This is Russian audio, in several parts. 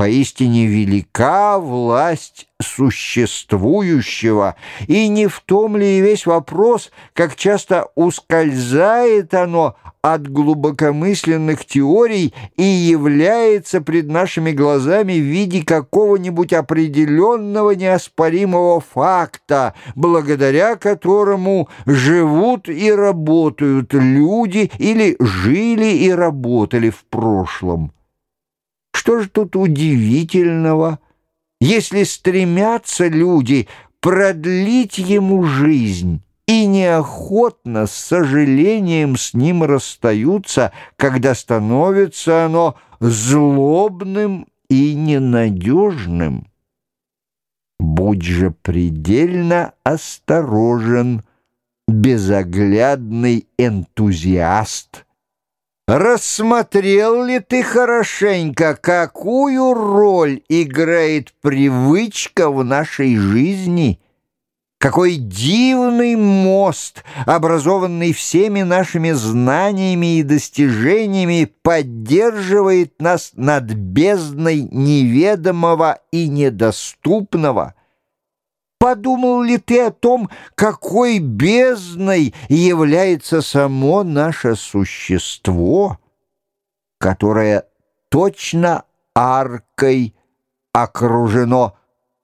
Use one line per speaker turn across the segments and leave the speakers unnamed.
Поистине велика власть существующего, и не в том ли и весь вопрос, как часто ускользает оно от глубокомысленных теорий и является пред нашими глазами в виде какого-нибудь определенного неоспоримого факта, благодаря которому живут и работают люди или жили и работали в прошлом. Что же тут удивительного, если стремятся люди продлить ему жизнь и неохотно, с сожалением с ним расстаются, когда становится оно злобным и ненадежным? Будь же предельно осторожен, безоглядный энтузиаст — Рассмотрел ли ты хорошенько, какую роль играет привычка в нашей жизни? Какой дивный мост, образованный всеми нашими знаниями и достижениями, поддерживает нас над бездной неведомого и недоступного – Подумал ли ты о том, какой бездной является само наше существо, которое точно аркой окружено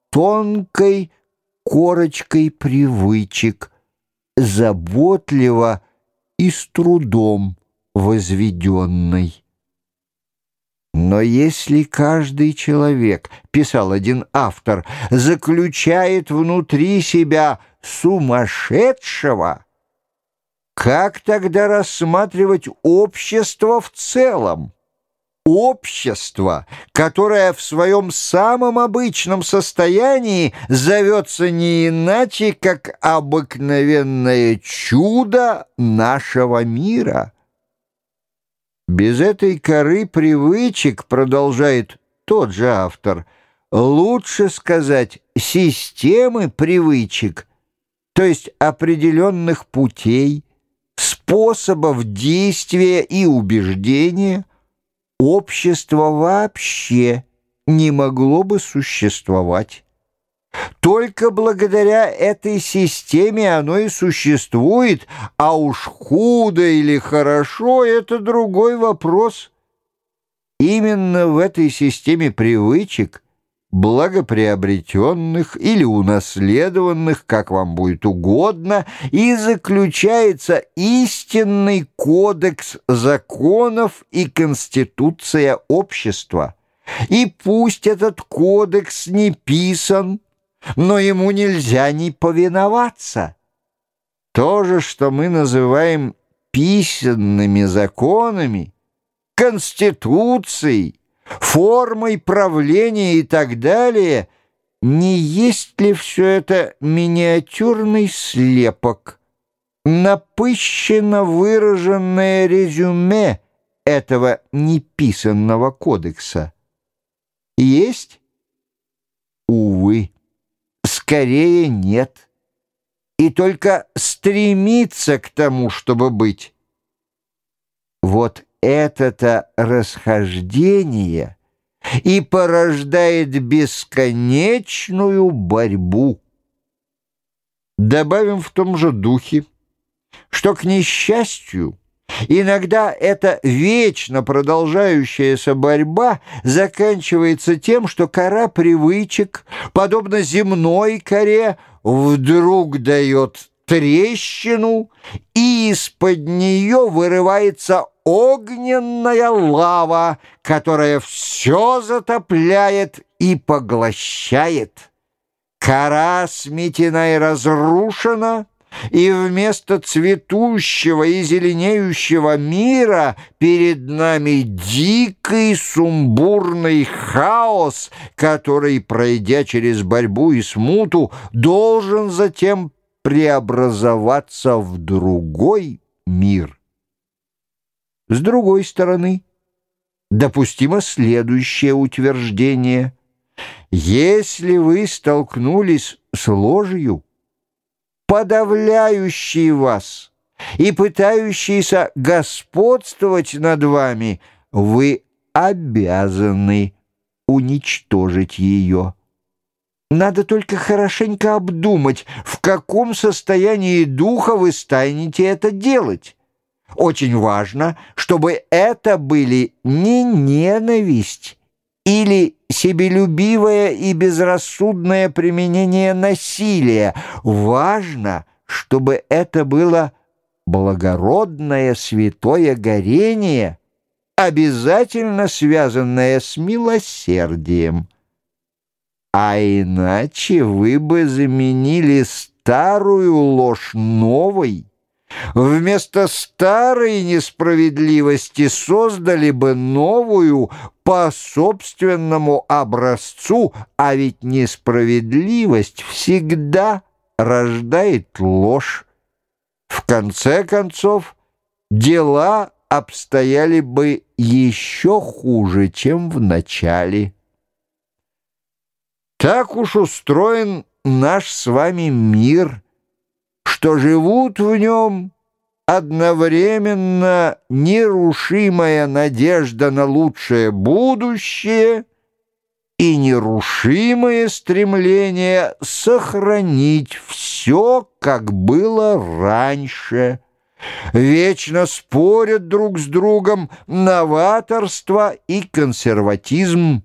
тонкой корочкой привычек, заботливо и с трудом возведенной? Но если каждый человек, писал один автор, заключает внутри себя сумасшедшего, как тогда рассматривать общество в целом? Общество, которое в своем самом обычном состоянии зовется не иначе, как обыкновенное чудо нашего мира – без этой коры привычек, продолжает тот же автор, лучше сказать системы привычек, то есть определенных путей, способов действия и убеждения, общество вообще не могло бы существовать. Только благодаря этой системе оно и существует, а уж худо или хорошо — это другой вопрос. Именно в этой системе привычек, благоприобретенных или унаследованных, как вам будет угодно, и заключается истинный кодекс законов и конституция общества. И пусть этот кодекс не писан, но ему нельзя не повиноваться. То же, что мы называем писанными законами, конституцией, формой правления и так далее, не есть ли все это миниатюрный слепок, напыщенно выраженное резюме этого неписанного кодекса? Есть? Увы скорее нет. И только стремиться к тому, чтобы быть. Вот это-то расхождение и порождает бесконечную борьбу. Добавим в том же духе, что, к несчастью, Иногда эта вечно продолжающаяся борьба заканчивается тем, что кора привычек, подобно земной коре, вдруг дает трещину, и из-под нее вырывается огненная лава, которая все затопляет и поглощает. Кора сметена и разрушена — и вместо цветущего и зеленеющего мира перед нами дикий сумбурный хаос, который, пройдя через борьбу и смуту, должен затем преобразоваться в другой мир. С другой стороны, допустимо следующее утверждение. Если вы столкнулись с ложью, подавляющие вас и пытающиеся господствовать над вами, вы обязаны уничтожить ее. Надо только хорошенько обдумать, в каком состоянии духа вы станете это делать. Очень важно, чтобы это были не ненависть или себелюбивое и безрассудное применение насилия. Важно, чтобы это было благородное святое горение, обязательно связанное с милосердием. А иначе вы бы заменили старую ложь новой, Вместо старой несправедливости создали бы новую по собственному образцу, а ведь несправедливость всегда рождает ложь. В конце концов, дела обстояли бы еще хуже, чем в начале. Так уж устроен наш с вами мир, что живут в нем одновременно нерушимая надежда на лучшее будущее и нерушимое стремление сохранить все, как было раньше. Вечно спорят друг с другом новаторство и консерватизм,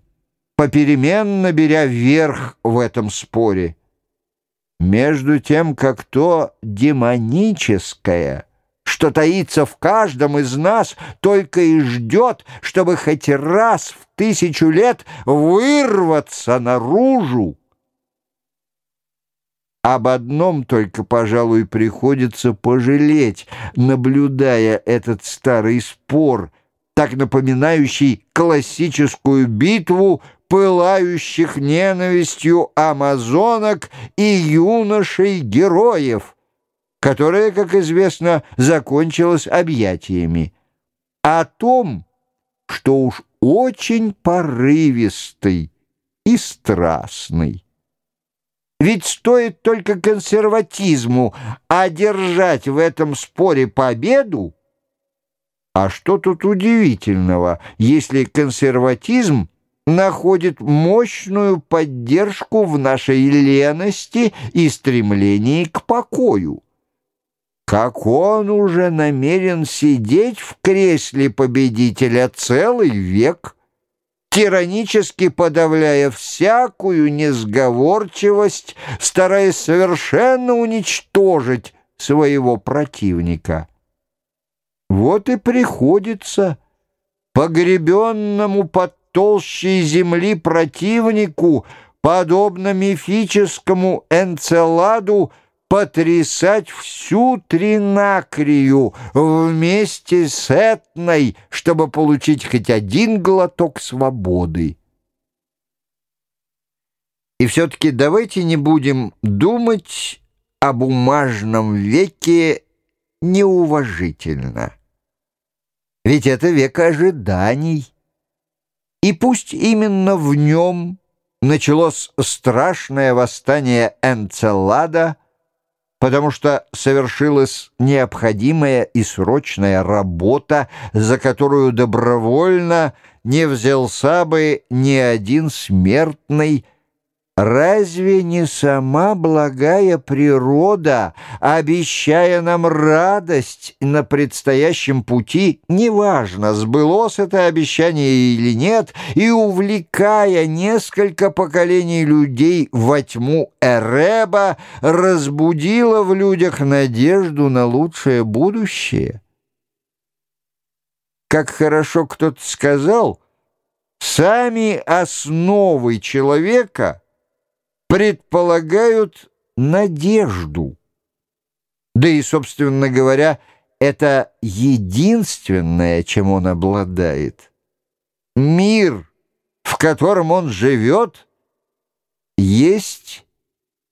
попеременно беря верх в этом споре. Между тем, как то демоническое — что таится в каждом из нас, только и ждет, чтобы хоть раз в тысячу лет вырваться наружу. Об одном только, пожалуй, приходится пожалеть, наблюдая этот старый спор, так напоминающий классическую битву пылающих ненавистью амазонок и юношей-героев — которая, как известно, закончилась объятиями, о том, что уж очень порывистый и страстный. Ведь стоит только консерватизму одержать в этом споре победу, а что тут удивительного, если консерватизм находит мощную поддержку в нашей лености и стремлении к покою? как он уже намерен сидеть в кресле победителя целый век, тиранически подавляя всякую несговорчивость, стараясь совершенно уничтожить своего противника. Вот и приходится погребенному под толщей земли противнику, подобно мифическому Энцеладу, потрясать всю Тринакрию вместе с Этной, чтобы получить хоть один глоток свободы. И все-таки давайте не будем думать о бумажном веке неуважительно. Ведь это век ожиданий. И пусть именно в нем началось страшное восстание Энцелада — потому что совершилась необходимая и срочная работа, за которую добровольно не взялся бы ни один смертный, Разве не сама благая природа, обещая нам радость на предстоящем пути, неважно, сбылось это обещание или нет, и увлекая несколько поколений людей во тьму Эреба, разбудила в людях надежду на лучшее будущее? Как хорошо кто-то сказал, сами основы человека — предполагают надежду. Да и, собственно говоря, это единственное, чем он обладает. Мир, в котором он живет, есть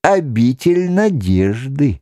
обитель надежды.